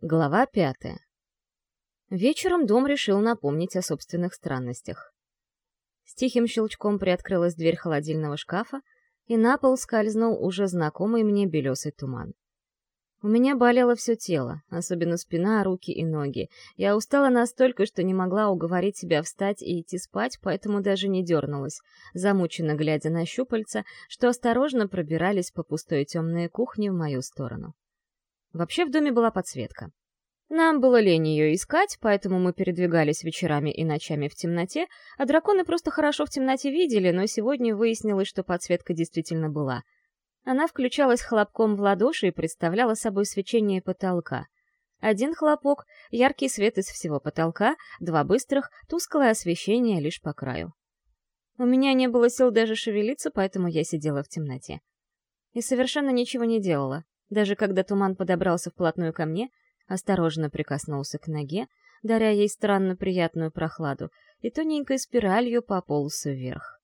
Глава пятая. Вечером дом решил напомнить о собственных странностях. С тихим щелчком приоткрылась дверь холодильного шкафа, и на пол скользнул уже знакомый мне белесый туман. У меня болело все тело, особенно спина, руки и ноги. Я устала настолько, что не могла уговорить себя встать и идти спать, поэтому даже не дернулась, замученно глядя на щупальца, что осторожно пробирались по пустой темной кухне в мою сторону. Вообще в доме была подсветка. Нам было лень ее искать, поэтому мы передвигались вечерами и ночами в темноте, а драконы просто хорошо в темноте видели, но сегодня выяснилось, что подсветка действительно была. Она включалась хлопком в ладоши и представляла собой свечение потолка. Один хлопок — яркий свет из всего потолка, два быстрых — тусклое освещение лишь по краю. У меня не было сил даже шевелиться, поэтому я сидела в темноте. И совершенно ничего не делала, даже когда туман подобрался вплотную ко мне, осторожно прикоснулся к ноге, даря ей странно приятную прохладу, и тоненькой спиралью пополз вверх.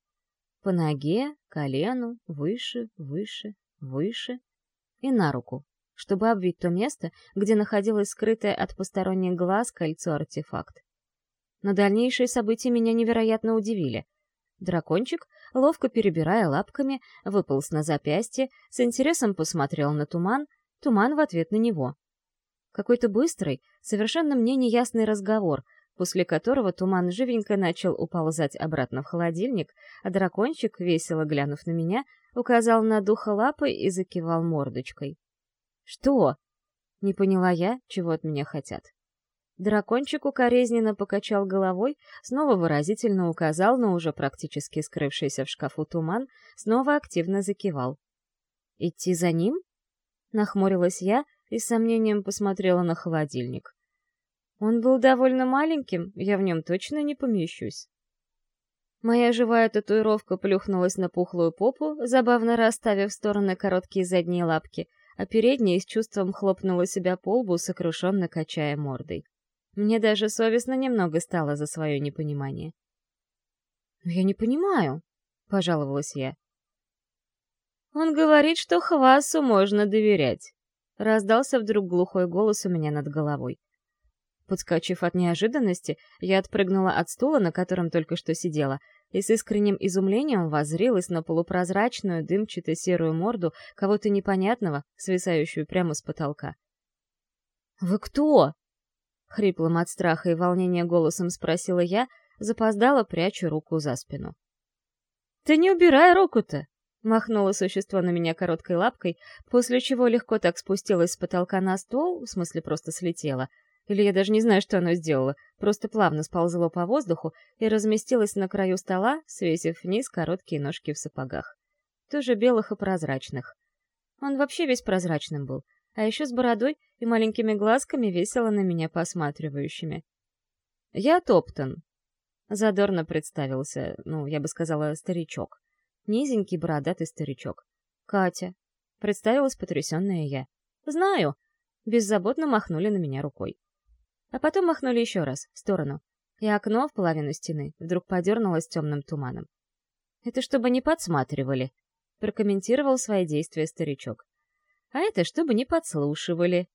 По ноге, колену, выше, выше, выше и на руку, чтобы обвить то место, где находилось скрытое от посторонних глаз кольцо-артефакт. Но дальнейшие события меня невероятно удивили. Дракончик, ловко перебирая лапками, выполз на запястье, с интересом посмотрел на туман, туман в ответ на него. Какой-то быстрый, совершенно мне неясный разговор, после которого туман живенько начал уползать обратно в холодильник, а дракончик, весело глянув на меня, указал на духа лапой и закивал мордочкой. «Что?» — не поняла я, чего от меня хотят. Дракончик укоризненно покачал головой, снова выразительно указал на уже практически скрывшийся в шкафу туман, снова активно закивал. «Идти за ним?» — нахмурилась я и с сомнением посмотрела на холодильник. Он был довольно маленьким, я в нем точно не помещусь. Моя живая татуировка плюхнулась на пухлую попу, забавно расставив в стороны короткие задние лапки, а передняя с чувством хлопнула себя по лбу, сокрушенно качая мордой. Мне даже совестно немного стало за свое непонимание. «Я не понимаю», — пожаловалась я. «Он говорит, что Хвасу можно доверять», — раздался вдруг глухой голос у меня над головой. Подскочив от неожиданности, я отпрыгнула от стула, на котором только что сидела, и с искренним изумлением воззрилась на полупрозрачную дымчато-серую морду кого-то непонятного, свисающую прямо с потолка. «Вы кто?» Хриплым от страха и волнения голосом спросила я, запоздала, прячу руку за спину. «Ты не убирай руку-то!» Махнуло существо на меня короткой лапкой, после чего легко так спустилось с потолка на стол, в смысле просто слетело. Или я даже не знаю, что оно сделало, просто плавно сползло по воздуху и разместилось на краю стола, свесив вниз короткие ножки в сапогах. Тоже белых и прозрачных. Он вообще весь прозрачным был, а еще с бородой и маленькими глазками весело на меня посматривающими. «Я Топтон», — задорно представился, ну, я бы сказала, старичок. Низенький бородатый старичок. «Катя», — представилась потрясенная я. «Знаю», — беззаботно махнули на меня рукой. А потом махнули еще раз, в сторону, и окно в половину стены вдруг подернулось темным туманом. «Это чтобы не подсматривали», — прокомментировал свои действия старичок а это чтобы не подслушивали.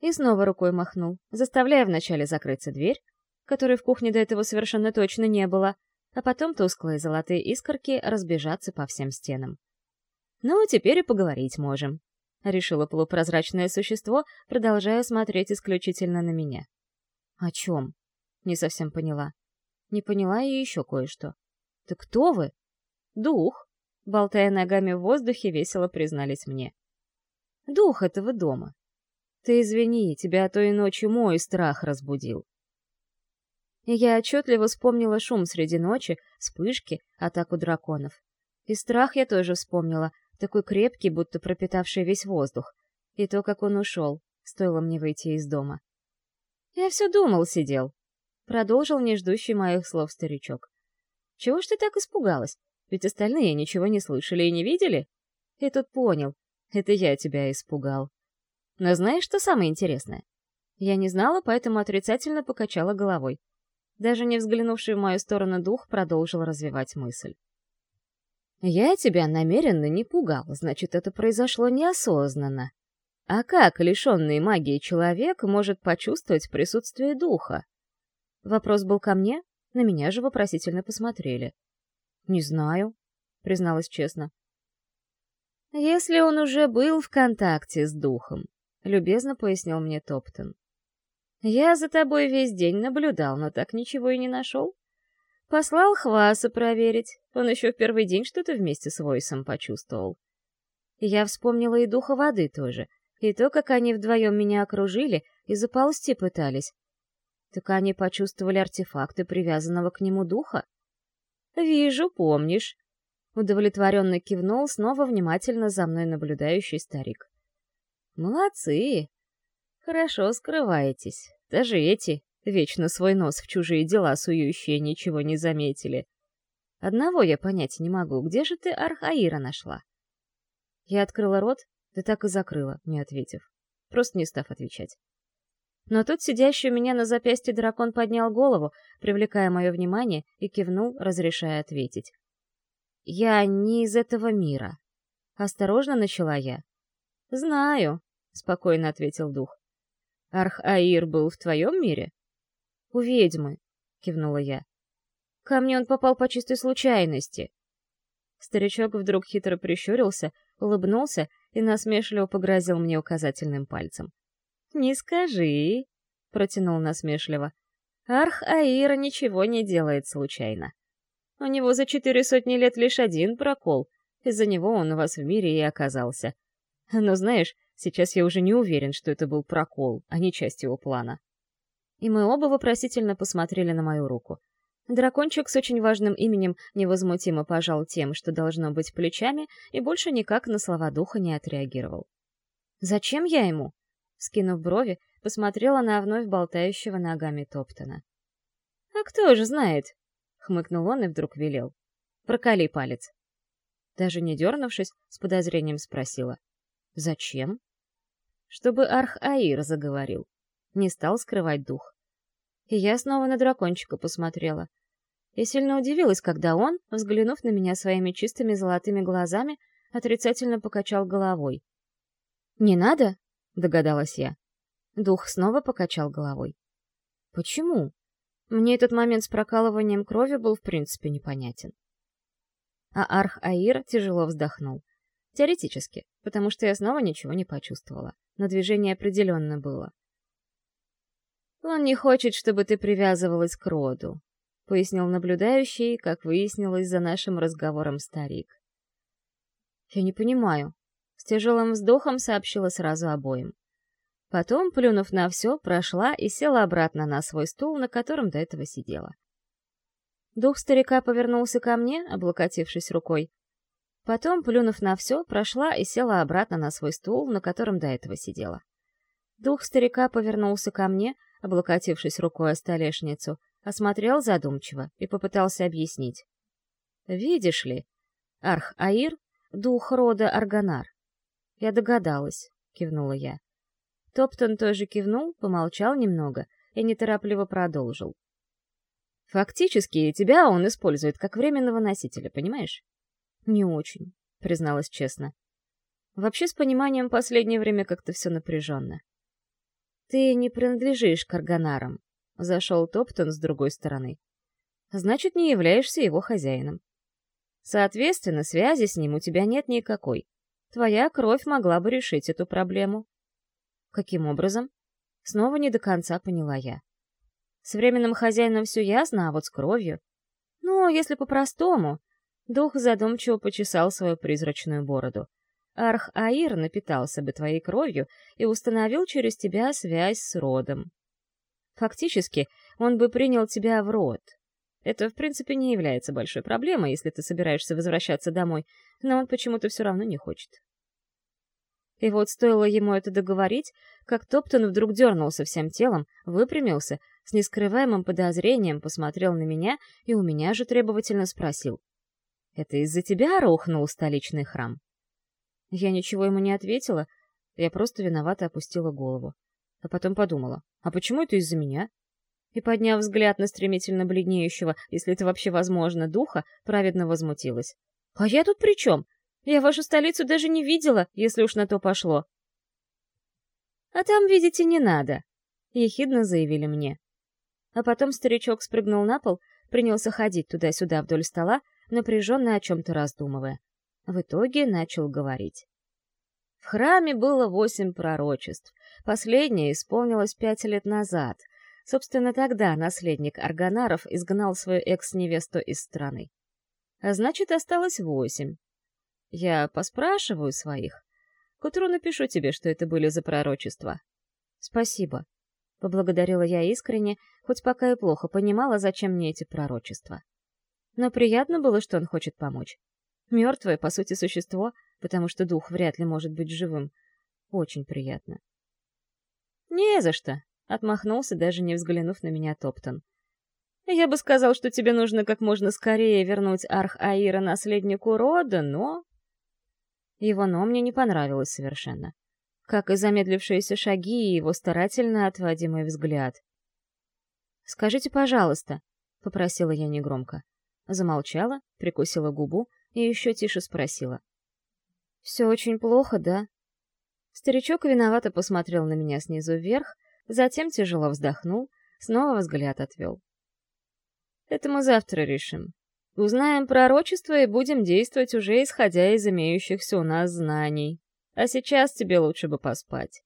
И снова рукой махнул, заставляя вначале закрыться дверь, которой в кухне до этого совершенно точно не было, а потом тусклые золотые искорки разбежаться по всем стенам. «Ну, теперь и поговорить можем», — решило полупрозрачное существо, продолжая смотреть исключительно на меня. «О чем?» — не совсем поняла. Не поняла и еще кое-что. «Ты кто вы?» «Дух», — болтая ногами в воздухе, весело признались мне дух этого дома. Ты извини, тебя той ночью мой страх разбудил. Я отчетливо вспомнила шум среди ночи, вспышки, атаку драконов. И страх я тоже вспомнила, такой крепкий, будто пропитавший весь воздух. И то, как он ушел, стоило мне выйти из дома. Я все думал, сидел. Продолжил неждущий моих слов старичок. Чего ж ты так испугалась? Ведь остальные ничего не слышали и не видели? И тут понял, это я тебя испугал. Но знаешь, что самое интересное? Я не знала, поэтому отрицательно покачала головой. Даже не взглянувший в мою сторону дух продолжил развивать мысль. «Я тебя намеренно не пугал, значит, это произошло неосознанно. А как лишенный магии человек может почувствовать присутствие духа? Вопрос был ко мне, на меня же вопросительно посмотрели. «Не знаю», — призналась честно. «Если он уже был в контакте с духом», — любезно пояснил мне Топтон. «Я за тобой весь день наблюдал, но так ничего и не нашел. Послал Хваса проверить, он еще в первый день что-то вместе с Войсом почувствовал. Я вспомнила и духа воды тоже, и то, как они вдвоем меня окружили и заползти пытались. Так они почувствовали артефакты привязанного к нему духа? «Вижу, помнишь», Удовлетворенно кивнул снова внимательно за мной наблюдающий старик. «Молодцы! Хорошо скрываетесь. Даже эти, вечно свой нос в чужие дела сующие, ничего не заметили. Одного я понять не могу. Где же ты Архаира нашла?» Я открыла рот, да так и закрыла, не ответив. Просто не став отвечать. Но тут сидящий у меня на запястье дракон поднял голову, привлекая мое внимание, и кивнул, разрешая ответить. «Я не из этого мира». Осторожно начала я. «Знаю», — спокойно ответил дух. «Арх-Аир был в твоем мире?» «У ведьмы», — кивнула я. «Ко мне он попал по чистой случайности». Старичок вдруг хитро прищурился, улыбнулся и насмешливо погрозил мне указательным пальцем. «Не скажи», — протянул насмешливо. «Арх-Аир ничего не делает случайно. У него за четыре сотни лет лишь один прокол. Из-за него он у вас в мире и оказался. Но знаешь, сейчас я уже не уверен, что это был прокол, а не часть его плана. И мы оба вопросительно посмотрели на мою руку. Дракончик с очень важным именем невозмутимо пожал тем, что должно быть плечами, и больше никак на слова духа не отреагировал. «Зачем я ему?» Скинув брови, посмотрела на вновь болтающего ногами Топтона. «А кто же знает?» Хмыкнул он и вдруг велел. «Проколи палец». Даже не дернувшись, с подозрением спросила. «Зачем?» «Чтобы Арх-Аир заговорил». Не стал скрывать дух. И я снова на дракончика посмотрела. Я сильно удивилась, когда он, взглянув на меня своими чистыми золотыми глазами, отрицательно покачал головой. «Не надо?» — догадалась я. Дух снова покачал головой. «Почему?» Мне этот момент с прокалыванием крови был в принципе непонятен. А Арх-Аир тяжело вздохнул. Теоретически, потому что я снова ничего не почувствовала. Но движение определенно было. «Он не хочет, чтобы ты привязывалась к роду», — пояснил наблюдающий, как выяснилось за нашим разговором старик. «Я не понимаю», — с тяжелым вздохом сообщила сразу обоим. Потом, плюнув на все, прошла и села обратно на свой стул, на котором до этого сидела. Дух старика повернулся ко мне, облокотившись рукой. Потом, плюнув на все, прошла и села обратно на свой стул, на котором до этого сидела. Дух старика повернулся ко мне, облокотившись рукой о столешницу, осмотрел задумчиво и попытался объяснить. «Видишь ли, Арх-Аир — дух рода Арганар». «Я догадалась», — кивнула я. Топтон тоже кивнул, помолчал немного и неторопливо продолжил. «Фактически тебя он использует как временного носителя, понимаешь?» «Не очень», — призналась честно. «Вообще с пониманием последнее время как-то все напряженно». «Ты не принадлежишь к Арганарам», — зашел Топтон с другой стороны. «Значит, не являешься его хозяином. Соответственно, связи с ним у тебя нет никакой. Твоя кровь могла бы решить эту проблему. Каким образом? Снова не до конца поняла я. С временным хозяином все ясно, а вот с кровью... Ну, если по-простому... Дух задумчиво почесал свою призрачную бороду. Арх-Аир напитался бы твоей кровью и установил через тебя связь с родом. Фактически, он бы принял тебя в род. Это, в принципе, не является большой проблемой, если ты собираешься возвращаться домой, но он почему-то все равно не хочет. И вот стоило ему это договорить, как Топтон вдруг дернулся всем телом, выпрямился, с нескрываемым подозрением посмотрел на меня и у меня же требовательно спросил. «Это из-за тебя рухнул столичный храм?» Я ничего ему не ответила, я просто виновато опустила голову. А потом подумала, а почему это из-за меня? И, подняв взгляд на стремительно бледнеющего, если это вообще возможно, духа, праведно возмутилась. «А я тут при чем? Я вашу столицу даже не видела, если уж на то пошло. А там, видите, не надо», — ехидно заявили мне. А потом старичок спрыгнул на пол, принялся ходить туда-сюда вдоль стола, напряженно о чем-то раздумывая. В итоге начал говорить. В храме было восемь пророчеств. Последнее исполнилось пять лет назад. Собственно, тогда наследник Арганаров изгнал свою экс-невесту из страны. А значит, осталось восемь. Я поспрашиваю своих. К утру напишу тебе, что это были за пророчества. Спасибо. Поблагодарила я искренне, хоть пока и плохо понимала, зачем мне эти пророчества. Но приятно было, что он хочет помочь. Мертвое, по сути, существо, потому что дух вряд ли может быть живым. Очень приятно. «Не за что», — отмахнулся, даже не взглянув на меня Топтон. «Я бы сказал, что тебе нужно как можно скорее вернуть Арх-Аира наследнику рода, но...» Его «но» мне не понравилось совершенно. Как и замедлившиеся шаги и его старательно отводимый взгляд. «Скажите, пожалуйста», — попросила я негромко. Замолчала, прикусила губу и еще тише спросила. «Все очень плохо, да?» Старичок виновато посмотрел на меня снизу вверх, затем тяжело вздохнул, снова взгляд отвел. «Это мы завтра решим. Узнаем пророчество и будем действовать уже исходя из имеющихся у нас знаний. А сейчас тебе лучше бы поспать».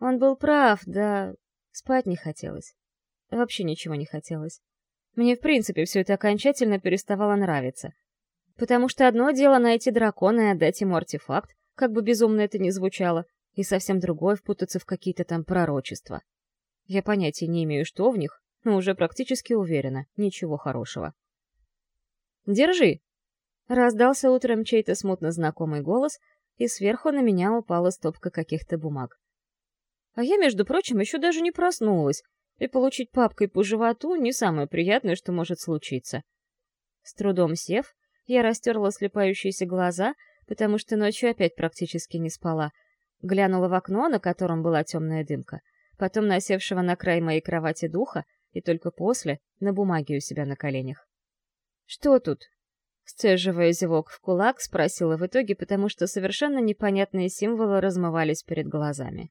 Он был прав, да спать не хотелось. Вообще ничего не хотелось. Мне, в принципе, все это окончательно переставало нравиться. Потому что одно дело найти дракона и отдать ему артефакт, как бы безумно это ни звучало, и совсем другое — впутаться в какие-то там пророчества. Я понятия не имею, что в них, но уже практически уверена, ничего хорошего. «Держи!» Раздался утром чей-то смутно знакомый голос, и сверху на меня упала стопка каких-то бумаг. А я, между прочим, еще даже не проснулась, и получить папкой по животу — не самое приятное, что может случиться. С трудом сев, я растерла слепающиеся глаза, потому что ночью опять практически не спала. Глянула в окно, на котором была темная дымка, потом насевшего на край моей кровати духа, и только после — на бумаге у себя на коленях. «Что тут?» Сцеживая зевок в кулак, спросила в итоге, потому что совершенно непонятные символы размывались перед глазами.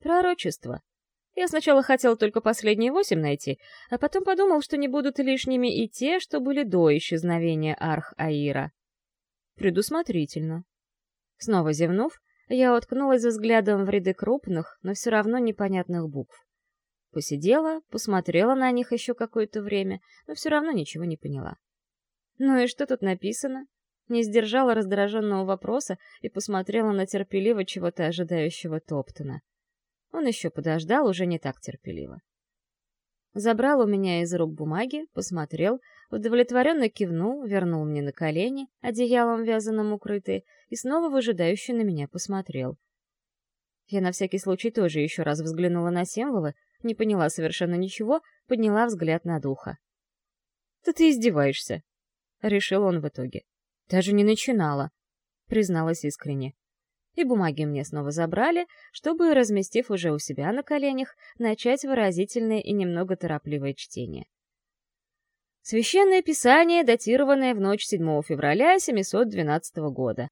«Пророчество», я сначала хотел только последние восемь найти, а потом подумал, что не будут лишними и те, что были до исчезновения Арх-Аира. Предусмотрительно. Снова зевнув, я уткнулась взглядом в ряды крупных, но все равно непонятных букв. Посидела, посмотрела на них еще какое-то время, но все равно ничего не поняла. Ну и что тут написано? Не сдержала раздраженного вопроса и посмотрела на терпеливо чего-то ожидающего Топтона. Он еще подождал, уже не так терпеливо. Забрал у меня из рук бумаги, посмотрел, удовлетворенно кивнул, вернул мне на колени, одеялом вязаным укрытые, и снова выжидающе на меня посмотрел. Я на всякий случай тоже еще раз взглянула на символы, не поняла совершенно ничего, подняла взгляд на духа. «Да ты издеваешься!» — решил он в итоге. «Даже не начинала», — призналась искренне и бумаги мне снова забрали, чтобы, разместив уже у себя на коленях, начать выразительное и немного торопливое чтение. Священное Писание, датированное в ночь 7 февраля 712 года.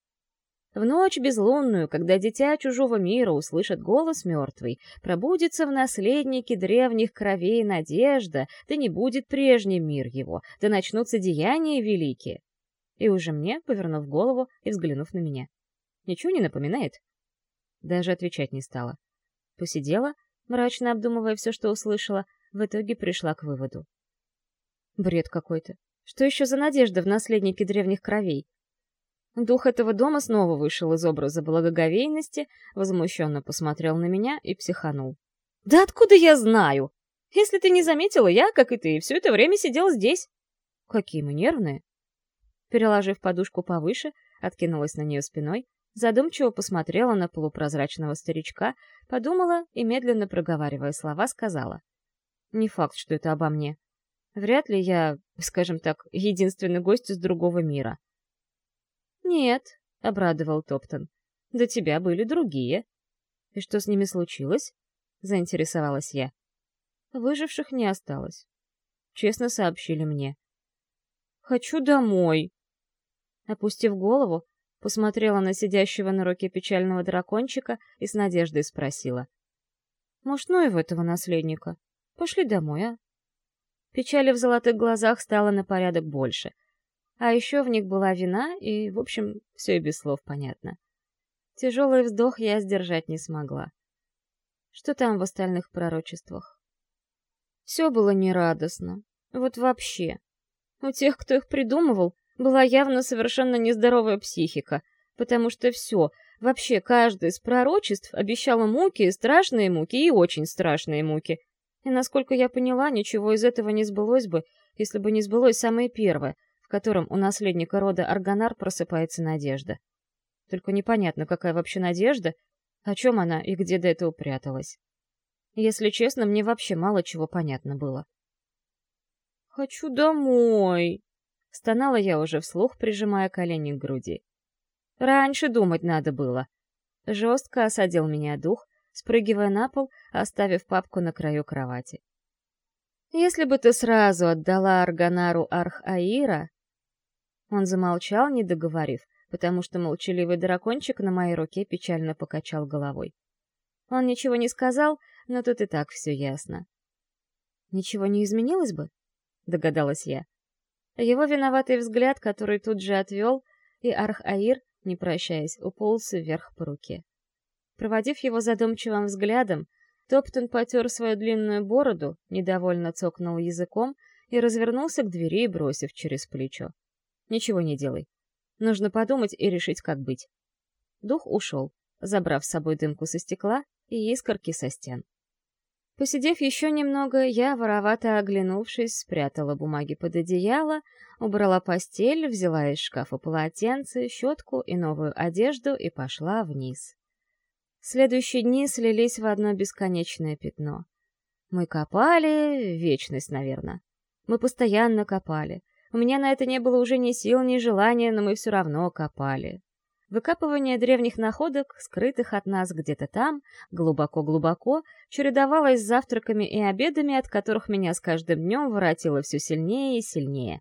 В ночь безлунную, когда дитя чужого мира услышит голос мертвый, пробудится в наследнике древних кровей надежда, да не будет прежним мир его, да начнутся деяния великие. И уже мне, повернув голову и взглянув на меня. Ничего не напоминает?» Даже отвечать не стала. Посидела, мрачно обдумывая все, что услышала, в итоге пришла к выводу. Бред какой-то. Что еще за надежда в наследнике древних кровей? Дух этого дома снова вышел из образа благоговейности, возмущенно посмотрел на меня и психанул. «Да откуда я знаю? Если ты не заметила, я, как и ты, все это время сидел здесь». «Какие мы нервные!» Переложив подушку повыше, откинулась на нее спиной, задумчиво посмотрела на полупрозрачного старичка, подумала и, медленно проговаривая слова, сказала. «Не факт, что это обо мне. Вряд ли я, скажем так, единственный гость из другого мира». «Нет», — обрадовал Топтон, — «до тебя были другие». «И что с ними случилось?» — заинтересовалась я. Выживших не осталось. Честно сообщили мне. «Хочу домой». Опустив голову, посмотрела на сидящего на руке печального дракончика и с надеждой спросила. «Может, ну и в этого наследника? Пошли домой, а?» Печали в золотых глазах стало на порядок больше. А еще в них была вина, и, в общем, все и без слов понятно. Тяжелый вздох я сдержать не смогла. Что там в остальных пророчествах? Все было нерадостно. Вот вообще. У тех, кто их придумывал, была явно совершенно нездоровая психика, потому что все, вообще каждое из пророчеств обещало муки, страшные муки и очень страшные муки. И, насколько я поняла, ничего из этого не сбылось бы, если бы не сбылось самое первое, в котором у наследника рода Арганар просыпается надежда. Только непонятно, какая вообще надежда, о чем она и где до этого пряталась. Если честно, мне вообще мало чего понятно было. «Хочу домой!» — стонала я уже вслух, прижимая колени к груди. «Раньше думать надо было!» Жестко осадил меня дух, спрыгивая на пол, оставив папку на краю кровати. «Если бы ты сразу отдала Арганару Арх-Аира...» Он замолчал, не договорив, потому что молчаливый дракончик на моей руке печально покачал головой. Он ничего не сказал, но тут и так все ясно. «Ничего не изменилось бы?» — догадалась я. Его виноватый взгляд, который тут же отвел, и Арх-Аир, не прощаясь, уполз вверх по руке. Проводив его задумчивым взглядом, Топтон потер свою длинную бороду, недовольно цокнул языком и развернулся к двери, бросив через плечо. «Ничего не делай. Нужно подумать и решить, как быть. Дух ушел, забрав с собой дымку со стекла и искорки со стен. Посидев еще немного, я, воровато оглянувшись, спрятала бумаги под одеяло, убрала постель, взяла из шкафа полотенце, щетку и новую одежду и пошла вниз. Следующие дни слились в одно бесконечное пятно. Мы копали, вечность, наверное. Мы постоянно копали — у меня на это не было уже ни сил, ни желания, но мы все равно копали. Выкапывание древних находок, скрытых от нас где-то там, глубоко-глубоко, чередовалось с завтраками и обедами, от которых меня с каждым днем воротило все сильнее и сильнее.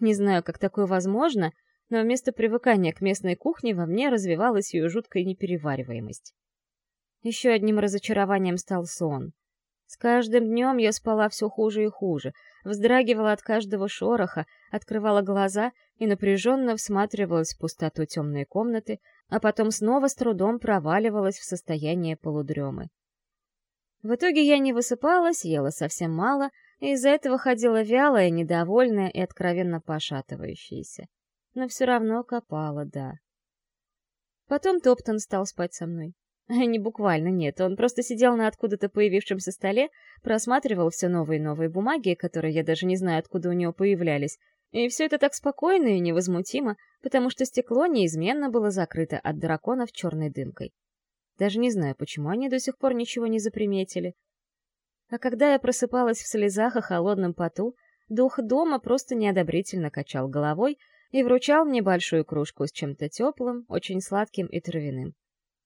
Не знаю, как такое возможно, но вместо привыкания к местной кухне во мне развивалась ее жуткая неперевариваемость. Еще одним разочарованием стал сон. С каждым днем я спала все хуже и хуже, вздрагивала от каждого шороха, открывала глаза и напряженно всматривалась в пустоту темной комнаты, а потом снова с трудом проваливалась в состояние полудремы. В итоге я не высыпалась, ела совсем мало, и из-за этого ходила вялая, недовольная и откровенно пошатывающаяся. Но все равно копала, да. Потом Топтон стал спать со мной. Не буквально, нет. Он просто сидел на откуда-то появившемся столе, просматривал все новые и новые бумаги, которые я даже не знаю, откуда у него появлялись. И все это так спокойно и невозмутимо, потому что стекло неизменно было закрыто от драконов черной дымкой. Даже не знаю, почему они до сих пор ничего не заприметили. А когда я просыпалась в слезах и холодном поту, дух дома просто неодобрительно качал головой и вручал мне большую кружку с чем-то теплым, очень сладким и травяным.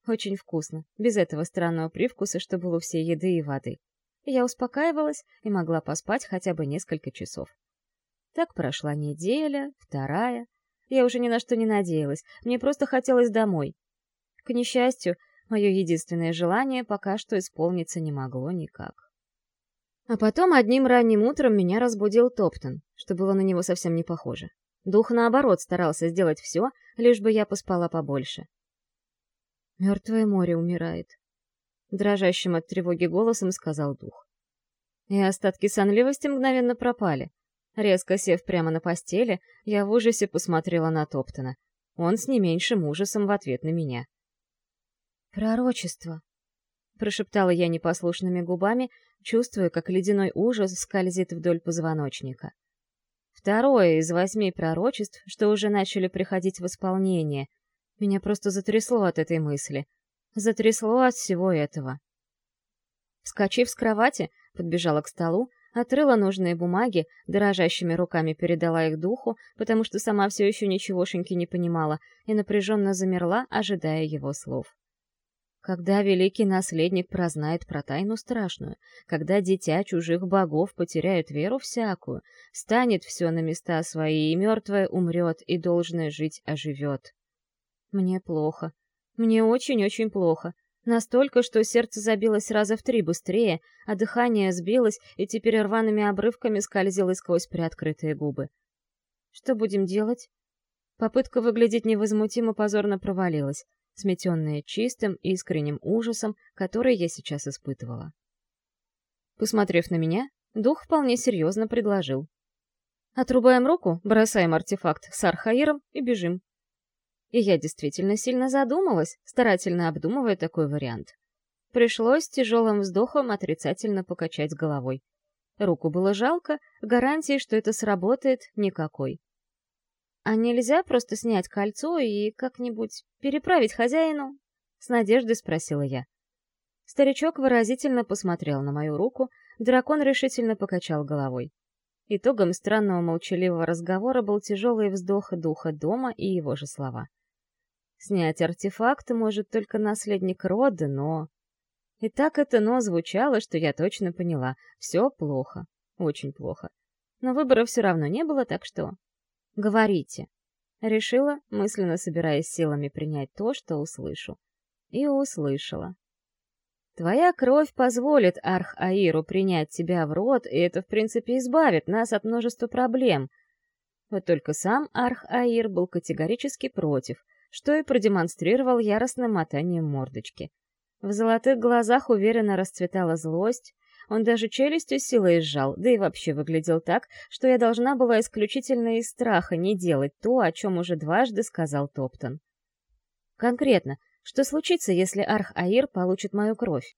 Очень вкусно, без этого странного привкуса, что было у всей еды и воды. Я успокаивалась и могла поспать хотя бы несколько часов. Так прошла неделя, вторая. Я уже ни на что не надеялась, мне просто хотелось домой. К несчастью, мое единственное желание пока что исполниться не могло никак. А потом одним ранним утром меня разбудил Топтон, что было на него совсем не похоже. Дух, наоборот, старался сделать все, лишь бы я поспала побольше. Мертвое море умирает. Дрожащим от тревоги голосом сказал дух. И остатки сонливости мгновенно пропали. Резко сев прямо на постели, я в ужасе посмотрела на Топтона. Он с не меньшим ужасом в ответ на меня. «Пророчество», — прошептала я непослушными губами, чувствуя, как ледяной ужас скользит вдоль позвоночника. Второе из восьми пророчеств, что уже начали приходить в исполнение, меня просто затрясло от этой мысли. Затрясло от всего этого. Вскочив с кровати, подбежала к столу, отрыла нужные бумаги, дрожащими руками передала их духу, потому что сама все еще ничегошеньки не понимала, и напряженно замерла, ожидая его слов. Когда великий наследник прознает про тайну страшную, когда дитя чужих богов потеряет веру всякую, станет все на места свои, и мертвое умрет, и должное жить оживет. Мне плохо. Мне очень-очень плохо. Настолько, что сердце забилось раза в три быстрее, а дыхание сбилось и теперь рваными обрывками скользило сквозь приоткрытые губы. Что будем делать? Попытка выглядеть невозмутимо позорно провалилась, сметенная чистым и искренним ужасом, который я сейчас испытывала. Посмотрев на меня, дух вполне серьезно предложил. Отрубаем руку, бросаем артефакт с Архаиром и бежим. И я действительно сильно задумалась, старательно обдумывая такой вариант. Пришлось тяжелым вздохом отрицательно покачать головой. Руку было жалко, гарантии, что это сработает, никакой. «А нельзя просто снять кольцо и как-нибудь переправить хозяину?» — с надеждой спросила я. Старичок выразительно посмотрел на мою руку, дракон решительно покачал головой. Итогом странного молчаливого разговора был тяжелый вздох духа дома и его же слова. Снять артефакт может только наследник рода, но... И так это «но» звучало, что я точно поняла. Все плохо. Очень плохо. Но выбора все равно не было, так что... Говорите. Решила, мысленно собираясь силами принять то, что услышу. И услышала. Твоя кровь позволит Арх-Аиру принять тебя в рот, и это, в принципе, избавит нас от множества проблем. Вот только сам Арх-Аир был категорически против, что и продемонстрировал яростным мотанием мордочки. В золотых глазах уверенно расцветала злость, он даже челюстью силой сжал, да и вообще выглядел так, что я должна была исключительно из страха не делать то, о чем уже дважды сказал Топтон. Конкретно, что случится, если Арх-Аир получит мою кровь?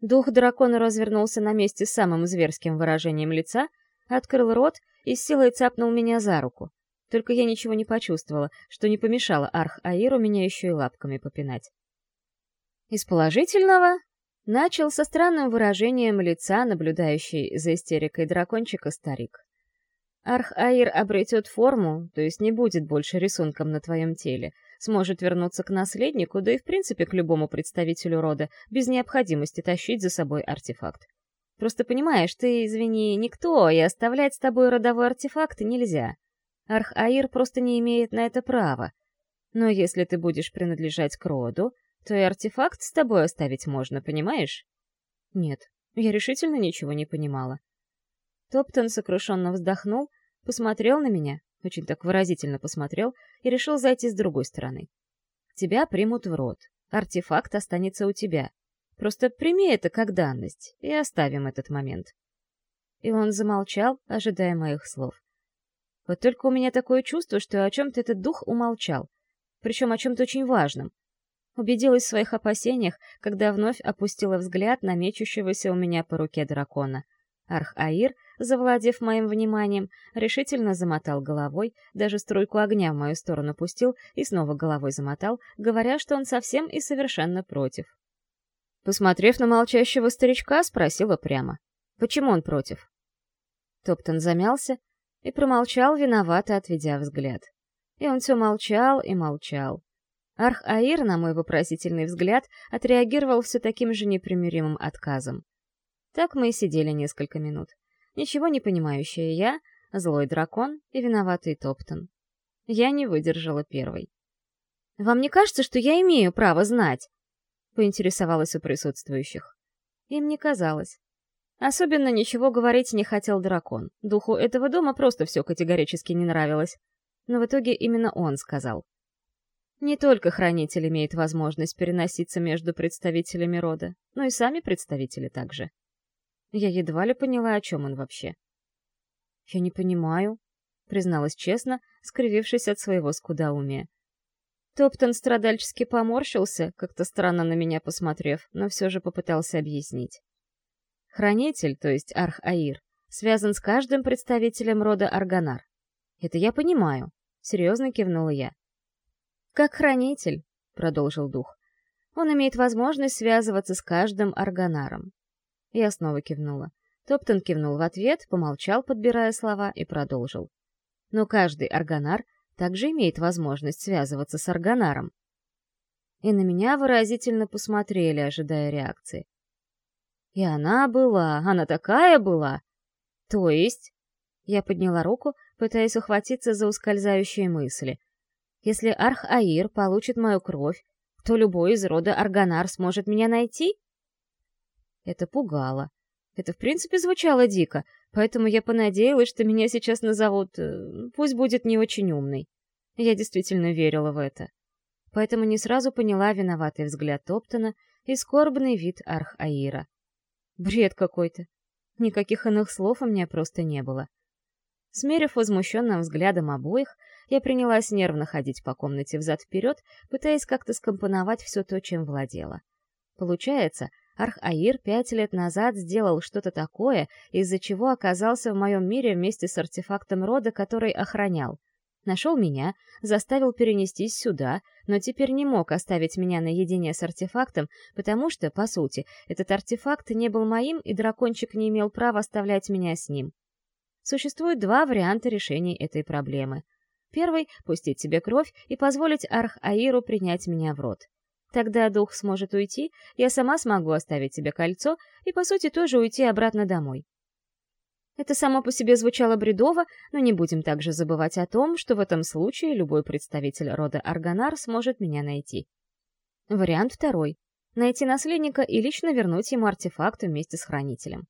Дух дракона развернулся на месте с самым зверским выражением лица, открыл рот и с силой цапнул меня за руку. Только я ничего не почувствовала, что не помешало Арх-Аиру меня еще и лапками попинать. Из положительного начал со странным выражением лица, наблюдающий за истерикой дракончика старик. Арх-Аир обретет форму, то есть не будет больше рисунком на твоем теле, сможет вернуться к наследнику, да и в принципе к любому представителю рода, без необходимости тащить за собой артефакт. Просто понимаешь, ты, извини, никто, и оставлять с тобой родовой артефакт нельзя. Арх-Аир просто не имеет на это права. Но если ты будешь принадлежать к роду, то и артефакт с тобой оставить можно, понимаешь? Нет, я решительно ничего не понимала. Топтон сокрушенно вздохнул, посмотрел на меня, очень так выразительно посмотрел и решил зайти с другой стороны. Тебя примут в рот. Артефакт останется у тебя. Просто прими это как данность и оставим этот момент. И он замолчал, ожидая моих слов. Вот только у меня такое чувство, что о чем-то этот дух умолчал, причем о чем-то очень важном. Убедилась в своих опасениях, когда вновь опустила взгляд на мечущегося у меня по руке дракона. Арх-Аир, завладев моим вниманием, решительно замотал головой, даже струйку огня в мою сторону пустил и снова головой замотал, говоря, что он совсем и совершенно против. Посмотрев на молчащего старичка, спросила прямо, почему он против. Топтон замялся и промолчал, виновато отведя взгляд. И он все молчал и молчал. Арх-Аир, на мой вопросительный взгляд, отреагировал все таким же непримиримым отказом. Так мы и сидели несколько минут. Ничего не понимающая я, злой дракон и виноватый Топтон. Я не выдержала первой. «Вам не кажется, что я имею право знать?» — поинтересовалась у присутствующих. Им не казалось. Особенно ничего говорить не хотел дракон. Духу этого дома просто все категорически не нравилось. Но в итоге именно он сказал. Не только хранитель имеет возможность переноситься между представителями рода, но и сами представители также. Я едва ли поняла, о чем он вообще. «Я не понимаю», — призналась честно, скривившись от своего скудоумия. Топтон страдальчески поморщился, как-то странно на меня посмотрев, но все же попытался объяснить. Хранитель, то есть Арх-Аир, связан с каждым представителем рода Арганар. Это я понимаю, серьезно кивнула я. Как хранитель, продолжил дух, он имеет возможность связываться с каждым Арганаром. Я снова кивнула. Топтон кивнул в ответ, помолчал, подбирая слова, и продолжил. Но каждый органар также имеет возможность связываться с органаром. И на меня выразительно посмотрели, ожидая реакции. И она была, она такая была. То есть... Я подняла руку, пытаясь ухватиться за ускользающие мысли. Если Арх-Аир получит мою кровь, то любой из рода Арганар сможет меня найти? Это пугало. Это, в принципе, звучало дико, поэтому я понадеялась, что меня сейчас назовут... Э, пусть будет не очень умный. Я действительно верила в это. Поэтому не сразу поняла виноватый взгляд Топтона и скорбный вид Арх-Аира. Бред какой-то. Никаких иных слов у меня просто не было. Смерив возмущенным взглядом обоих, я принялась нервно ходить по комнате взад-вперед, пытаясь как-то скомпоновать все то, чем владела. Получается, Арх-Аир пять лет назад сделал что-то такое, из-за чего оказался в моем мире вместе с артефактом рода, который охранял. Нашел меня, заставил перенестись сюда, но теперь не мог оставить меня наедине с артефактом, потому что, по сути, этот артефакт не был моим, и дракончик не имел права оставлять меня с ним. Существует два варианта решения этой проблемы. Первый — пустить себе кровь и позволить Арх-Аиру принять меня в рот. Тогда дух сможет уйти, я сама смогу оставить себе кольцо и, по сути, тоже уйти обратно домой. Это само по себе звучало бредово, но не будем также забывать о том, что в этом случае любой представитель рода Арганар сможет меня найти. Вариант второй — найти наследника и лично вернуть ему артефакт вместе с хранителем.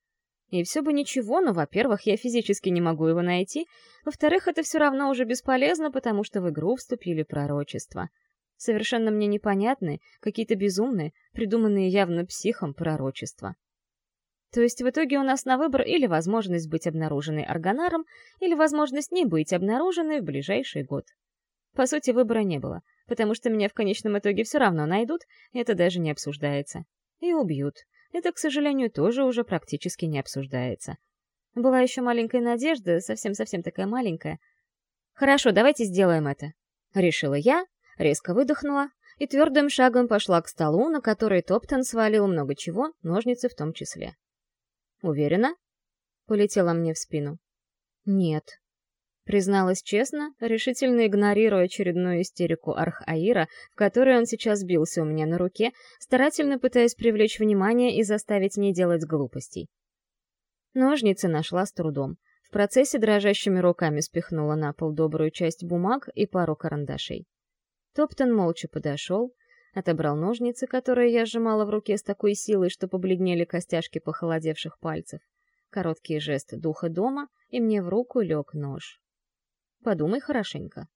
И все бы ничего, но, во-первых, я физически не могу его найти, во-вторых, это все равно уже бесполезно, потому что в игру вступили пророчества. Совершенно мне непонятные, какие-то безумные, придуманные явно психом пророчества. То есть в итоге у нас на выбор или возможность быть обнаруженной органаром, или возможность не быть обнаруженной в ближайший год. По сути, выбора не было, потому что меня в конечном итоге все равно найдут, это даже не обсуждается. И убьют. Это, к сожалению, тоже уже практически не обсуждается. Была еще маленькая надежда, совсем-совсем такая маленькая. «Хорошо, давайте сделаем это», — решила я, резко выдохнула и твердым шагом пошла к столу, на который Топтон свалил много чего, ножницы в том числе. «Уверена?» — полетела мне в спину. «Нет», — призналась честно, решительно игнорируя очередную истерику Арх-Аира, в которой он сейчас бился у меня на руке, старательно пытаясь привлечь внимание и заставить не делать глупостей. Ножницы нашла с трудом. В процессе дрожащими руками спихнула на пол добрую часть бумаг и пару карандашей. Топтон молча подошел, отобрал ножницы, которые я сжимала в руке с такой силой, что побледнели костяшки похолодевших пальцев. Короткий жест духа дома, и мне в руку лег нож. Подумай хорошенько.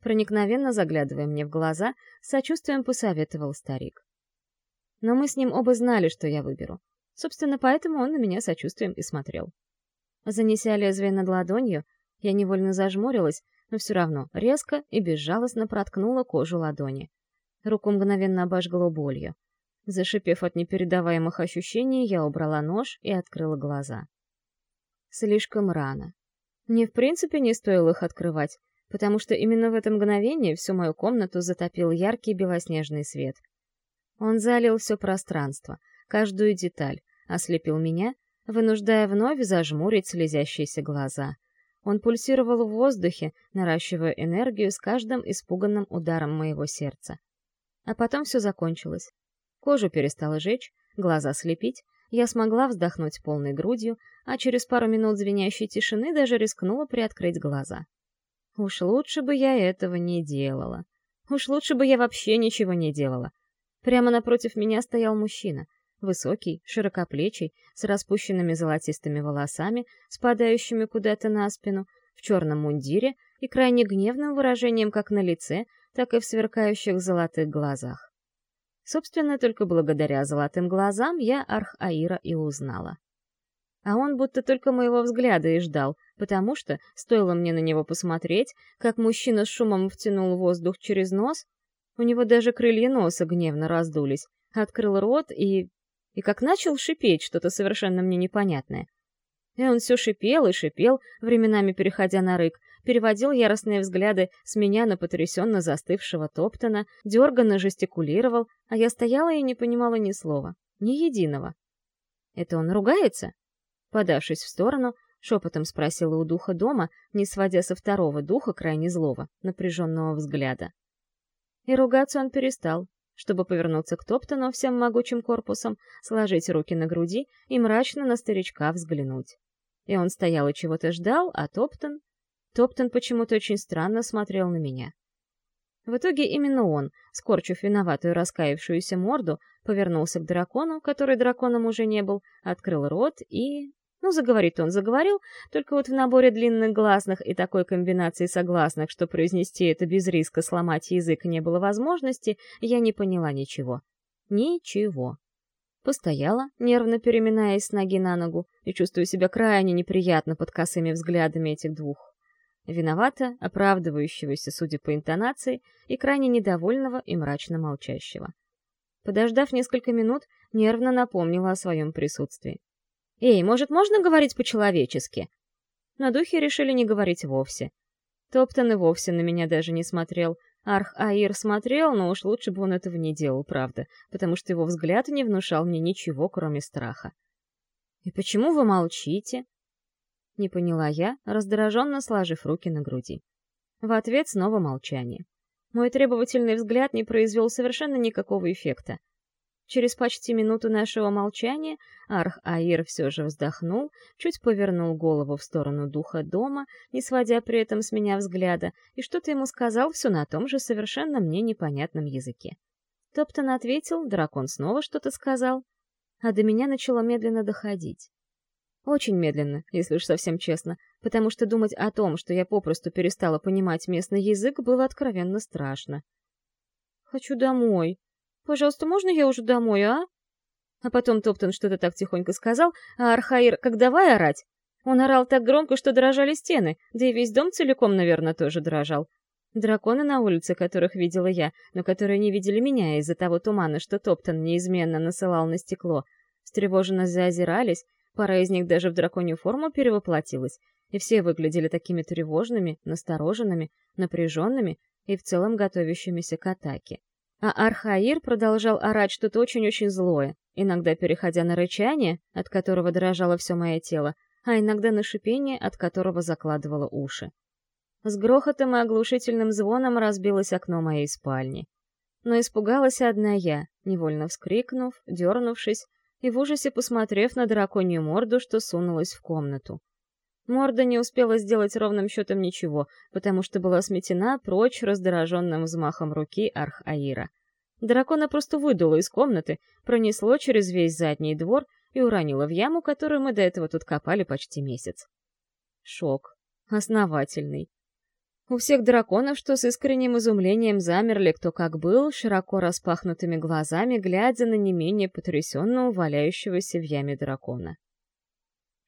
Проникновенно заглядывая мне в глаза, с сочувствием посоветовал старик. Но мы с ним оба знали, что я выберу. Собственно, поэтому он на меня сочувствием и смотрел. Занеся лезвие над ладонью, я невольно зажмурилась, но все равно резко и безжалостно проткнула кожу ладони. Руку мгновенно обожгло болью. Зашипев от непередаваемых ощущений, я убрала нож и открыла глаза. Слишком рано. Мне в принципе не стоило их открывать, потому что именно в это мгновение всю мою комнату затопил яркий белоснежный свет. Он залил все пространство, каждую деталь, ослепил меня, вынуждая вновь зажмурить слезящиеся глаза. Он пульсировал в воздухе, наращивая энергию с каждым испуганным ударом моего сердца. А потом все закончилось. Кожу перестала жечь, глаза слепить, я смогла вздохнуть полной грудью, а через пару минут звенящей тишины даже рискнула приоткрыть глаза. Уж лучше бы я этого не делала. Уж лучше бы я вообще ничего не делала. Прямо напротив меня стоял мужчина. Высокий, широкоплечий, с распущенными золотистыми волосами, спадающими куда-то на спину, в черном мундире и крайне гневным выражением как на лице, так и в сверкающих золотых глазах. Собственно, только благодаря золотым глазам я Арх-Аира и узнала. А он будто только моего взгляда и ждал, потому что, стоило мне на него посмотреть, как мужчина с шумом втянул воздух через нос, у него даже крылья носа гневно раздулись, открыл рот и... и как начал шипеть что-то совершенно мне непонятное. И он все шипел и шипел, временами переходя на рык, переводил яростные взгляды с меня на потрясенно застывшего Топтона, дерганно жестикулировал, а я стояла и не понимала ни слова, ни единого. «Это он ругается?» Подавшись в сторону, шепотом спросила у духа дома, не сводя со второго духа крайне злого, напряженного взгляда. И ругаться он перестал, чтобы повернуться к Топтону всем могучим корпусом, сложить руки на груди и мрачно на старичка взглянуть. И он стоял и чего-то ждал, а Топтон... Топтон почему-то очень странно смотрел на меня. В итоге именно он, скорчив виноватую раскаявшуюся морду, повернулся к дракону, который драконом уже не был, открыл рот и... Ну, заговорит он заговорил, только вот в наборе длинных гласных и такой комбинации согласных, что произнести это без риска сломать язык не было возможности, я не поняла ничего. Ничего. Постояла, нервно переминаясь с ноги на ногу, и чувствую себя крайне неприятно под косыми взглядами этих двух. Виновата, оправдывающегося, судя по интонации, и крайне недовольного и мрачно молчащего. Подождав несколько минут, нервно напомнила о своем присутствии. «Эй, может, можно говорить по-человечески?» На духе решили не говорить вовсе. Топтон и вовсе на меня даже не смотрел. Арх-Аир смотрел, но уж лучше бы он этого не делал, правда, потому что его взгляд не внушал мне ничего, кроме страха. «И почему вы молчите?» Не поняла я, раздраженно сложив руки на груди. В ответ снова молчание. Мой требовательный взгляд не произвел совершенно никакого эффекта. Через почти минуту нашего молчания Арх-Аир все же вздохнул, чуть повернул голову в сторону духа дома, не сводя при этом с меня взгляда, и что-то ему сказал все на том же совершенно мне непонятном языке. Топтон ответил, дракон снова что-то сказал, а до меня начало медленно доходить. Очень медленно, если уж совсем честно, потому что думать о том, что я попросту перестала понимать местный язык, было откровенно страшно. «Хочу домой», Пожалуйста, можно я уже домой, а? А потом Топтон что-то так тихонько сказал, а Архаир как давай орать. Он орал так громко, что дрожали стены, да и весь дом целиком, наверное, тоже дрожал. Драконы на улице, которых видела я, но которые не видели меня из-за того тумана, что Топтон неизменно насылал на стекло, встревоженно заозирались, пара из них даже в драконью форму перевоплотилась, и все выглядели такими тревожными, настороженными, напряженными и в целом готовящимися к атаке. А Архаир продолжал орать что-то очень-очень злое, иногда переходя на рычание, от которого дрожало все мое тело, а иногда на шипение, от которого закладывало уши. С грохотом и оглушительным звоном разбилось окно моей спальни. Но испугалась одна я, невольно вскрикнув, дернувшись и в ужасе посмотрев на драконью морду, что сунулась в комнату. Морда не успела сделать ровным счетом ничего, потому что была сметена прочь раздраженным взмахом руки Арх-Аира. Дракона просто выдуло из комнаты, пронесло через весь задний двор и уронило в яму, которую мы до этого тут копали почти месяц. Шок. Основательный. У всех драконов, что с искренним изумлением замерли кто как был, широко распахнутыми глазами, глядя на не менее потрясенного валяющегося в яме дракона.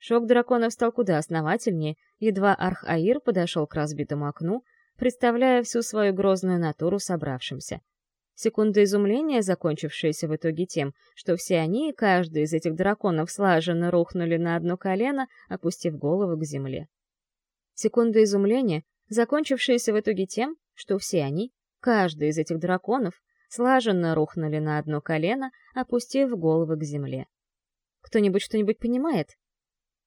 Шок драконов стал куда основательнее, едва Арх-Аир подошел к разбитому окну, представляя всю свою грозную натуру собравшимся. Секунда изумления, закончившаяся в итоге тем, что все они, каждый из этих драконов, слаженно рухнули на одно колено, опустив голову к земле. Секунда изумления, закончившаяся в итоге тем, что все они, каждый из этих драконов, слаженно рухнули на одно колено, опустив головы к земле. Кто-нибудь что-нибудь понимает?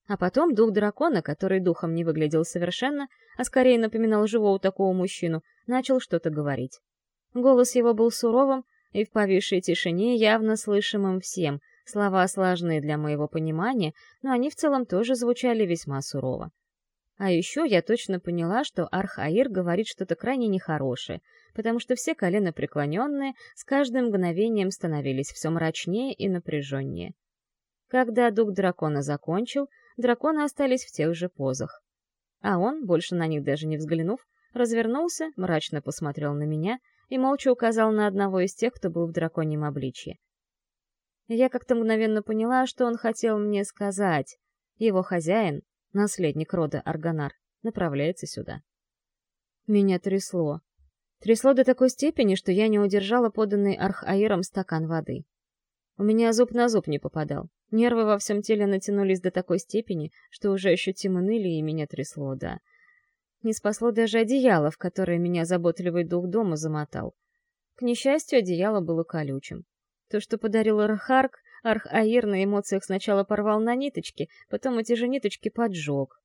А потом дух дракона, который духом не выглядел совершенно, а скорее напоминал живого такого мужчину, начал что-то говорить. Голос его был суровым и в повисшей тишине явно слышимым всем, слова сложные для моего понимания, но они в целом тоже звучали весьма сурово. А еще я точно поняла, что Архаир говорит что-то крайне нехорошее, потому что все колено преклоненные с каждым мгновением становились все мрачнее и напряженнее. Когда дух дракона закончил, драконы остались в тех же позах. А он, больше на них даже не взглянув, развернулся, мрачно посмотрел на меня и молча указал на одного из тех, кто был в драконьем обличье. Я как-то мгновенно поняла, что он хотел мне сказать. Его хозяин, наследник рода Арганар, направляется сюда. Меня трясло. Трясло до такой степени, что я не удержала поданный Архаиром стакан воды. У меня зуб на зуб не попадал. Нервы во всем теле натянулись до такой степени, что уже ощутимо ныли и меня трясло, да. Не спасло даже одеяло, в которое меня заботливый дух дома замотал. К несчастью, одеяло было колючим. То, что подарил Архарк, Арх-Аир на эмоциях сначала порвал на ниточки, потом эти же ниточки поджег.